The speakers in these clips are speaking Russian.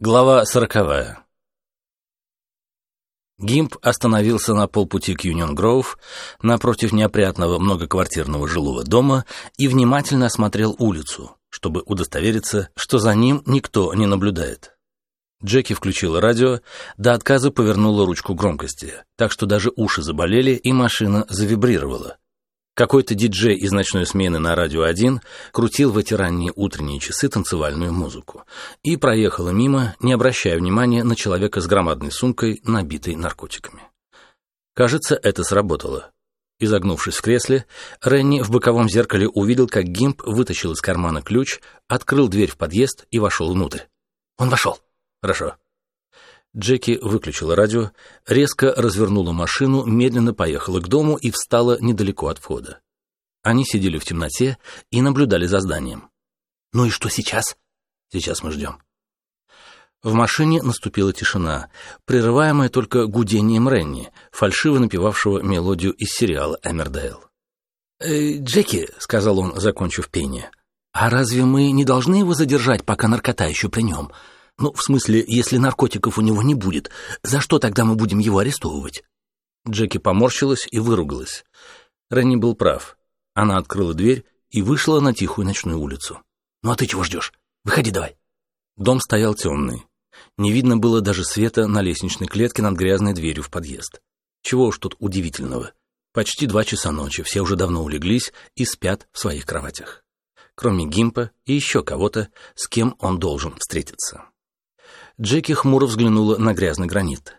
Глава сороковая. Гимп остановился на полпути к Юнион Гроув, напротив неопрятного многоквартирного жилого дома, и внимательно осмотрел улицу, чтобы удостовериться, что за ним никто не наблюдает. Джеки включила радио, до отказа повернула ручку громкости, так что даже уши заболели и машина завибрировала, какой-то диджей из ночной смены на радио 1 крутил в эти ранние утренние часы танцевальную музыку и проехала мимо, не обращая внимания на человека с громадной сумкой, набитой наркотиками. Кажется, это сработало. Изогнувшись в кресле, Ренни в боковом зеркале увидел, как Гимп вытащил из кармана ключ, открыл дверь в подъезд и вошел внутрь. Он вошел. Хорошо. Джеки выключила радио, резко развернула машину, медленно поехала к дому и встала недалеко от входа. Они сидели в темноте и наблюдали за зданием. «Ну и что сейчас?» «Сейчас мы ждем». В машине наступила тишина, прерываемая только гудением Ренни, фальшиво напевавшего мелодию из сериала «Эмердейл». «Э, «Джеки», — сказал он, закончив пение, — «а разве мы не должны его задержать, пока наркота еще при нем?» Ну, в смысле, если наркотиков у него не будет, за что тогда мы будем его арестовывать? Джеки поморщилась и выругалась. Ренни был прав. Она открыла дверь и вышла на тихую ночную улицу. «Ну а ты чего ждешь? Выходи давай». Дом стоял темный. Не видно было даже света на лестничной клетке над грязной дверью в подъезд. Чего уж тут удивительного. Почти два часа ночи, все уже давно улеглись и спят в своих кроватях. Кроме Гимпа и еще кого-то, с кем он должен встретиться. Джеки хмуро взглянула на грязный гранит.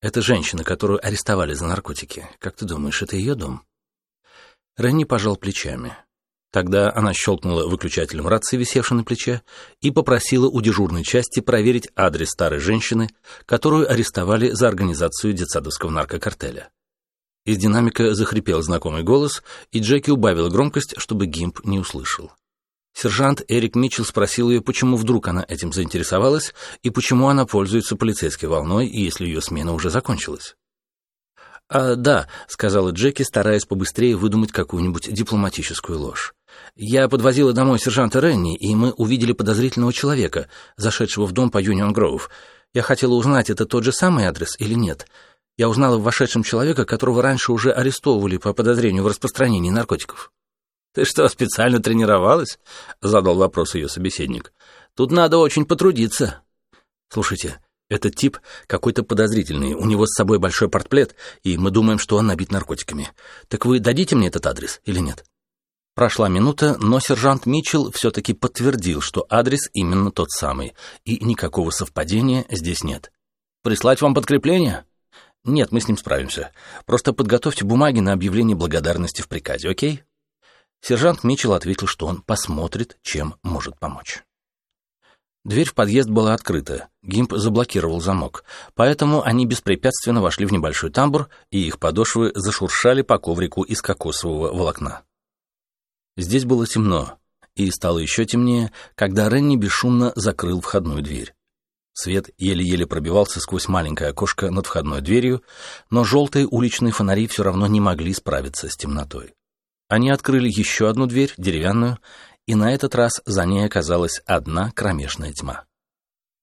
«Это женщина, которую арестовали за наркотики. Как ты думаешь, это ее дом?» Ренни пожал плечами. Тогда она щелкнула выключателем рации, висевшей на плече, и попросила у дежурной части проверить адрес старой женщины, которую арестовали за организацию детсадовского наркокартеля. Из динамика захрипел знакомый голос, и Джеки убавила громкость, чтобы Гимп не услышал. Сержант Эрик Митчелл спросил ее, почему вдруг она этим заинтересовалась и почему она пользуется полицейской волной, если ее смена уже закончилась. «А, да», — сказала Джеки, стараясь побыстрее выдумать какую-нибудь дипломатическую ложь. «Я подвозила домой сержанта Ренни, и мы увидели подозрительного человека, зашедшего в дом по Юнион Гроув. Я хотела узнать, это тот же самый адрес или нет. Я узнала в вошедшем человека, которого раньше уже арестовывали по подозрению в распространении наркотиков». «Ты что, специально тренировалась?» — задал вопрос ее собеседник. «Тут надо очень потрудиться». «Слушайте, этот тип какой-то подозрительный, у него с собой большой портплет, и мы думаем, что он набит наркотиками. Так вы дадите мне этот адрес или нет?» Прошла минута, но сержант Митчелл все-таки подтвердил, что адрес именно тот самый, и никакого совпадения здесь нет. «Прислать вам подкрепление?» «Нет, мы с ним справимся. Просто подготовьте бумаги на объявление благодарности в приказе, окей?» Сержант Митчелл ответил, что он посмотрит, чем может помочь. Дверь в подъезд была открыта, Гимп заблокировал замок, поэтому они беспрепятственно вошли в небольшой тамбур, и их подошвы зашуршали по коврику из кокосового волокна. Здесь было темно, и стало еще темнее, когда Ренни бесшумно закрыл входную дверь. Свет еле-еле пробивался сквозь маленькое окошко над входной дверью, но желтые уличные фонари все равно не могли справиться с темнотой. Они открыли еще одну дверь, деревянную, и на этот раз за ней оказалась одна кромешная тьма.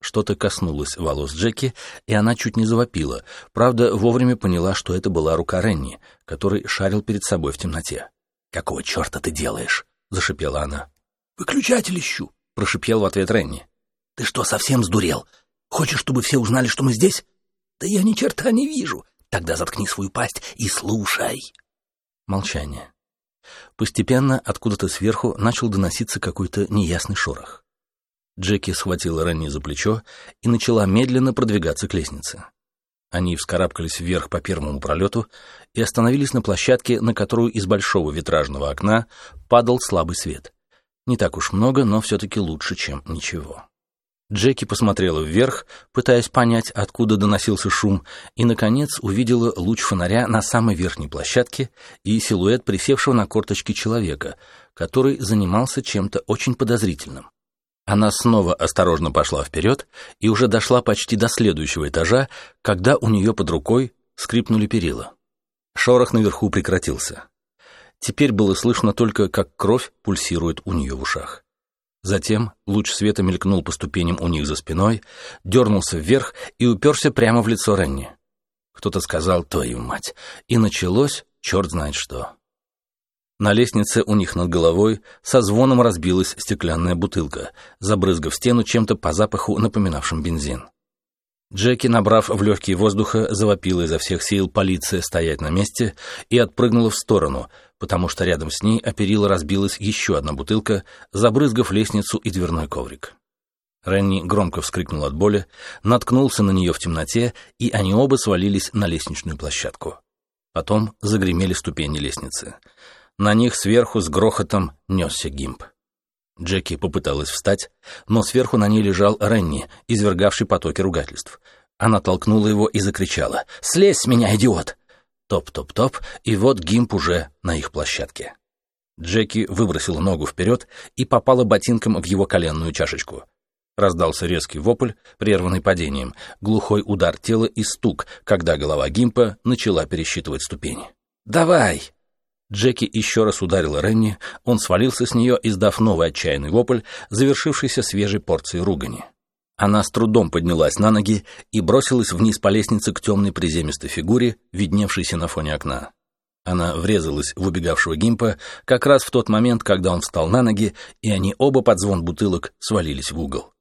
Что-то коснулось волос Джеки, и она чуть не завопила, правда, вовремя поняла, что это была рука Ренни, который шарил перед собой в темноте. «Какого черта ты делаешь?» — зашипела она. «Выключатель ищу», — прошипел в ответ Ренни. «Ты что, совсем сдурел? Хочешь, чтобы все узнали, что мы здесь?» «Да я ни черта не вижу. Тогда заткни свою пасть и слушай». Молчание. Постепенно откуда-то сверху начал доноситься какой-то неясный шорох. Джеки схватила Ренни за плечо и начала медленно продвигаться к лестнице. Они вскарабкались вверх по первому пролету и остановились на площадке, на которую из большого витражного окна падал слабый свет. Не так уж много, но все-таки лучше, чем ничего. Джеки посмотрела вверх, пытаясь понять, откуда доносился шум, и, наконец, увидела луч фонаря на самой верхней площадке и силуэт присевшего на корточки человека, который занимался чем-то очень подозрительным. Она снова осторожно пошла вперед и уже дошла почти до следующего этажа, когда у нее под рукой скрипнули перила. Шорох наверху прекратился. Теперь было слышно только, как кровь пульсирует у нее в ушах. Затем луч света мелькнул по ступеням у них за спиной, дернулся вверх и уперся прямо в лицо Ренни. Кто-то сказал «твою мать», и началось черт знает что. На лестнице у них над головой со звоном разбилась стеклянная бутылка, забрызгав стену чем-то по запаху, напоминавшим бензин. Джеки, набрав в легкие воздуха, завопила изо всех сил полиция стоять на месте и отпрыгнула в сторону, потому что рядом с ней оперила разбилась еще одна бутылка, забрызгав лестницу и дверной коврик. Ренни громко вскрикнул от боли, наткнулся на нее в темноте, и они оба свалились на лестничную площадку. Потом загремели ступени лестницы. На них сверху с грохотом несся гимп. Джеки попыталась встать, но сверху на ней лежал Ренни, извергавший потоки ругательств. Она толкнула его и закричала «Слезь с меня, идиот!» Топ-топ-топ, и вот гимп уже на их площадке. Джеки выбросила ногу вперед и попала ботинком в его коленную чашечку. Раздался резкий вопль, прерванный падением, глухой удар тела и стук, когда голова гимпа начала пересчитывать ступени. «Давай!» Джеки еще раз ударила Ренни, он свалился с нее, издав новый отчаянный вопль, завершившийся свежей порцией ругани. Она с трудом поднялась на ноги и бросилась вниз по лестнице к темной приземистой фигуре, видневшейся на фоне окна. Она врезалась в убегавшего Гимпа как раз в тот момент, когда он встал на ноги, и они оба под звон бутылок свалились в угол.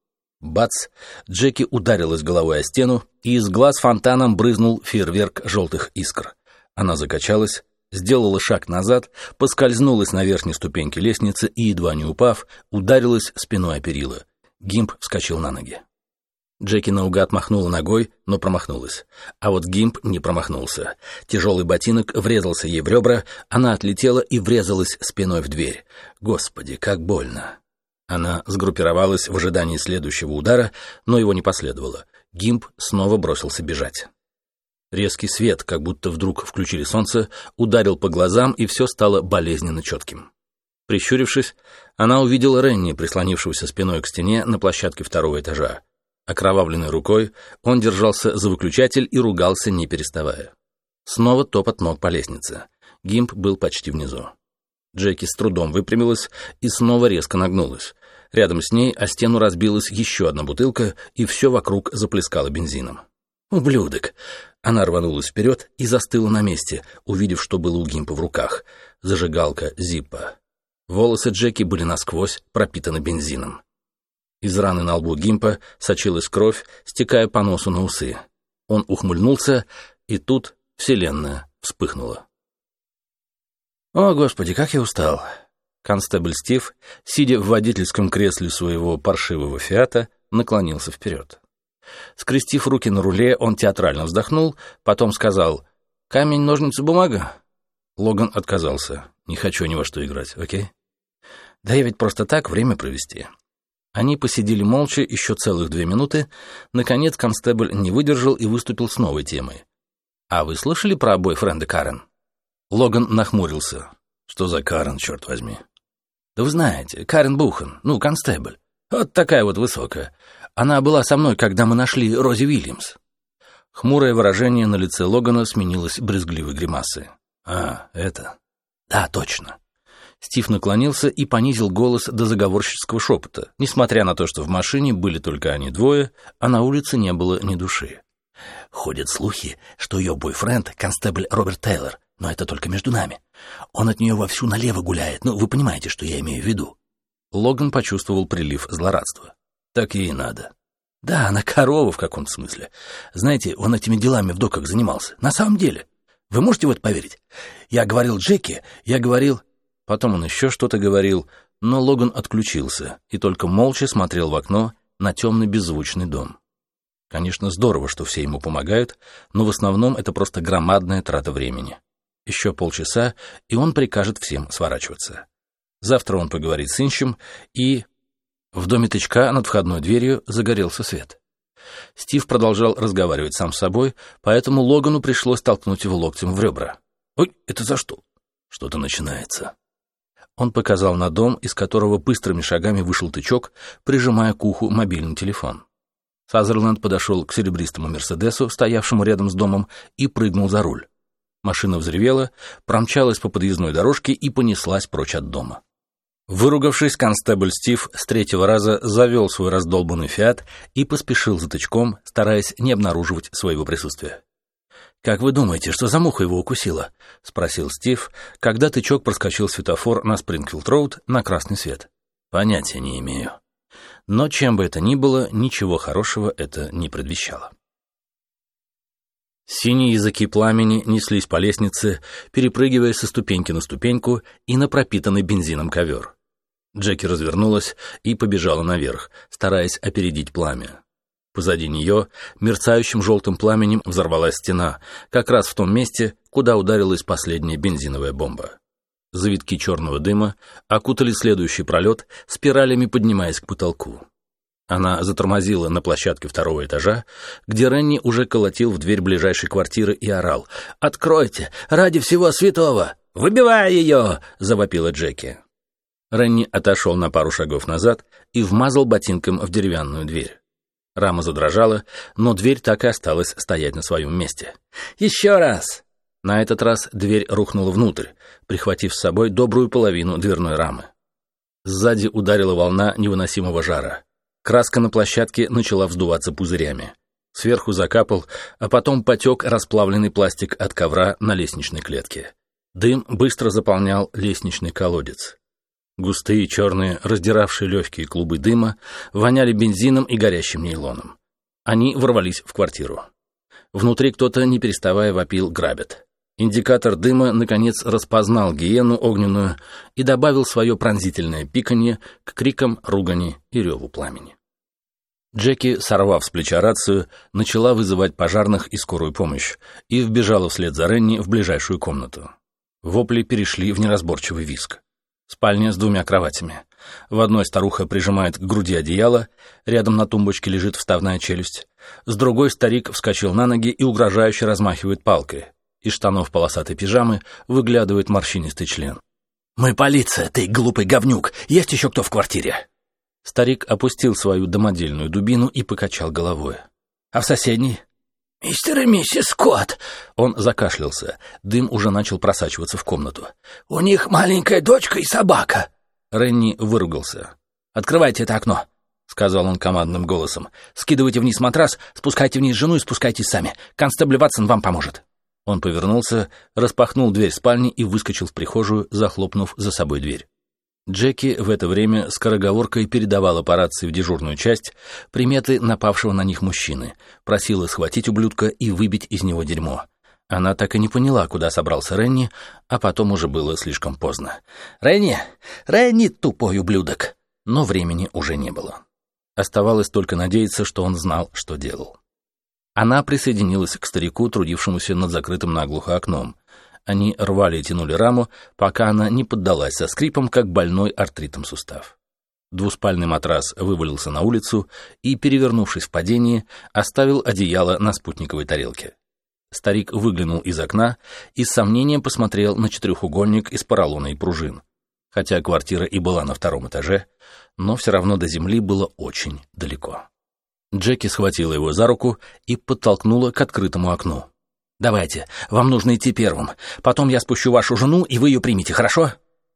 Бац! Джеки ударилась головой о стену, и из глаз фонтаном брызнул фейерверк желтых искр. Она закачалась, сделала шаг назад, поскользнулась на верхней ступеньке лестницы и, едва не упав, ударилась спиной о перила. Гимп вскочил на ноги. Джеки наугад махнула ногой, но промахнулась. А вот Гимп не промахнулся. Тяжелый ботинок врезался ей в ребра, она отлетела и врезалась спиной в дверь. Господи, как больно. Она сгруппировалась в ожидании следующего удара, но его не последовало. Гимп снова бросился бежать. Резкий свет, как будто вдруг включили солнце, ударил по глазам, и все стало болезненно четким. Прищурившись, она увидела Ренни, прислонившегося спиной к стене на площадке второго этажа. Окровавленной рукой он держался за выключатель и ругался, не переставая. Снова топот ног по лестнице. Гимп был почти внизу. Джеки с трудом выпрямилась и снова резко нагнулась. Рядом с ней о стену разбилась еще одна бутылка, и все вокруг заплескало бензином. «Ублюдок!» Она рванулась вперед и застыла на месте, увидев, что было у Гимпа в руках. Зажигалка Зиппа. Волосы Джеки были насквозь пропитаны бензином. Из раны на лбу Гимпа сочилась кровь, стекая по носу на усы. Он ухмыльнулся, и тут вселенная вспыхнула. «О, Господи, как я устал!» Констебль Стив, сидя в водительском кресле своего паршивого «Фиата», наклонился вперед. Скрестив руки на руле, он театрально вздохнул, потом сказал «Камень, ножницы, бумага». Логан отказался. «Не хочу ни во что играть, окей?» «Да я ведь просто так время провести». Они посидели молча еще целых две минуты. Наконец констебль не выдержал и выступил с новой темой. «А вы слышали про бойфренда Карен?» Логан нахмурился. «Что за Карен, черт возьми?» «Да вы знаете, Карен Бухан, ну, констебль. Вот такая вот высокая. Она была со мной, когда мы нашли Рози Уильямс». Хмурое выражение на лице Логана сменилось брезгливой гримасой. «А, это...» «Да, точно». Стив наклонился и понизил голос до заговорщического шепота, несмотря на то, что в машине были только они двое, а на улице не было ни души. Ходят слухи, что ее бойфренд — констебль Роберт Тейлор, но это только между нами. Он от нее вовсю налево гуляет, ну, вы понимаете, что я имею в виду. Логан почувствовал прилив злорадства. Так ей и надо. Да, она корова в каком-то смысле. Знаете, он этими делами в доках занимался. На самом деле. Вы можете в это поверить? Я говорил Джеки, я говорил... Потом он еще что-то говорил, но Логан отключился и только молча смотрел в окно на темный беззвучный дом. Конечно, здорово, что все ему помогают, но в основном это просто громадная трата времени. Еще полчаса, и он прикажет всем сворачиваться. Завтра он поговорит с Инчем, и... В доме тычка над входной дверью загорелся свет. Стив продолжал разговаривать сам с собой, поэтому Логану пришлось толкнуть его локтем в ребра. «Ой, это за что?» «Что-то начинается». Он показал на дом, из которого быстрыми шагами вышел тычок, прижимая к уху мобильный телефон. Сазерленд подошел к серебристому «Мерседесу», стоявшему рядом с домом, и прыгнул за руль. Машина взревела, промчалась по подъездной дорожке и понеслась прочь от дома. Выругавшись, констебль Стив с третьего раза завел свой раздолбанный фиат и поспешил за тычком, стараясь не обнаруживать своего присутствия. «Как вы думаете, что за муха его укусила?» — спросил Стив, когда тычок проскочил светофор на Спрингфилд-Роуд на красный свет. «Понятия не имею». Но чем бы это ни было, ничего хорошего это не предвещало. Синие языки пламени неслись по лестнице, перепрыгивая со ступеньки на ступеньку и на пропитанный бензином ковер. Джеки развернулась и побежала наверх, стараясь опередить пламя. Позади нее, мерцающим желтым пламенем, взорвалась стена, как раз в том месте, куда ударилась последняя бензиновая бомба. Завитки черного дыма окутали следующий пролет, спиралями поднимаясь к потолку. Она затормозила на площадке второго этажа, где Ренни уже колотил в дверь ближайшей квартиры и орал. «Откройте! Ради всего святого! Выбивай ее!» — завопила Джеки. Ренни отошел на пару шагов назад и вмазал ботинком в деревянную дверь. Рама задрожала, но дверь так и осталась стоять на своем месте. «Еще раз!» На этот раз дверь рухнула внутрь, прихватив с собой добрую половину дверной рамы. Сзади ударила волна невыносимого жара. Краска на площадке начала вздуваться пузырями. Сверху закапал, а потом потек расплавленный пластик от ковра на лестничной клетке. Дым быстро заполнял лестничный колодец. Густые черные, раздиравшие легкие клубы дыма, воняли бензином и горящим нейлоном. Они ворвались в квартиру. Внутри кто-то, не переставая, вопил «грабят». Индикатор дыма, наконец, распознал гиену огненную и добавил свое пронзительное пиканье к крикам, ругани и реву пламени. Джеки, сорвав с плеча рацию, начала вызывать пожарных и скорую помощь и вбежала вслед за Ренни в ближайшую комнату. Вопли перешли в неразборчивый виск. Спальня с двумя кроватями. В одной старуха прижимает к груди одеяло, рядом на тумбочке лежит вставная челюсть. С другой старик вскочил на ноги и угрожающе размахивает палкой. Из штанов полосатой пижамы выглядывает морщинистый член. «Мы полиция, ты глупый говнюк! Есть еще кто в квартире?» Старик опустил свою домодельную дубину и покачал головой. «А в соседней?» «Мистер и миссис Скотт!» Он закашлялся. Дым уже начал просачиваться в комнату. «У них маленькая дочка и собака!» Ренни выругался. «Открывайте это окно!» — сказал он командным голосом. «Скидывайте вниз матрас, спускайте вниз жену и спускайтесь сами. Констебль Ватсон вам поможет». Он повернулся, распахнул дверь спальни и выскочил в прихожую, захлопнув за собой дверь. Джеки в это время скороговоркой передавала по рации в дежурную часть приметы напавшего на них мужчины, просила схватить ублюдка и выбить из него дерьмо. Она так и не поняла, куда собрался Ренни, а потом уже было слишком поздно. «Ренни! Ренни, тупой ублюдок!» Но времени уже не было. Оставалось только надеяться, что он знал, что делал. Она присоединилась к старику, трудившемуся над закрытым наглухо окном. Они рвали и тянули раму, пока она не поддалась со скрипом, как больной артритом сустав. Двуспальный матрас вывалился на улицу и, перевернувшись в падении, оставил одеяло на спутниковой тарелке. Старик выглянул из окна и с сомнением посмотрел на четырехугольник из поролона и пружин. Хотя квартира и была на втором этаже, но все равно до земли было очень далеко. Джеки схватила его за руку и подтолкнула к открытому окну. «Давайте, вам нужно идти первым. Потом я спущу вашу жену, и вы ее примете, хорошо?»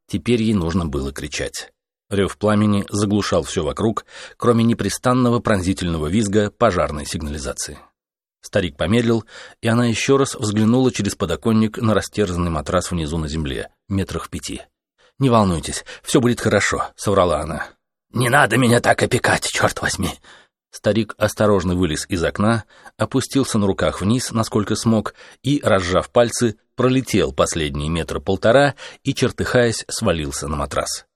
Теперь ей нужно было кричать. Рев пламени заглушал все вокруг, кроме непрестанного пронзительного визга пожарной сигнализации. Старик помедлил, и она еще раз взглянула через подоконник на растерзанный матрас внизу на земле, метрах пяти. «Не волнуйтесь, все будет хорошо», — соврала она. «Не надо меня так опекать, черт возьми!» Старик осторожно вылез из окна, опустился на руках вниз, насколько смог, и, разжав пальцы, пролетел последние метра полтора и, чертыхаясь, свалился на матрас.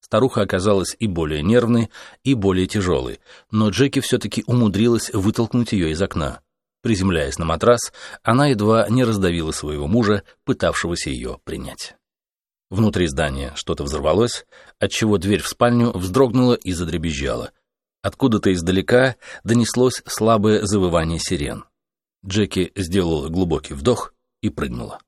Старуха оказалась и более нервной, и более тяжелой, но Джеки все-таки умудрилась вытолкнуть ее из окна. Приземляясь на матрас, она едва не раздавила своего мужа, пытавшегося ее принять. Внутри здания что-то взорвалось, отчего дверь в спальню вздрогнула и задребезжала, Откуда-то издалека донеслось слабое завывание сирен. Джеки сделала глубокий вдох и прыгнула.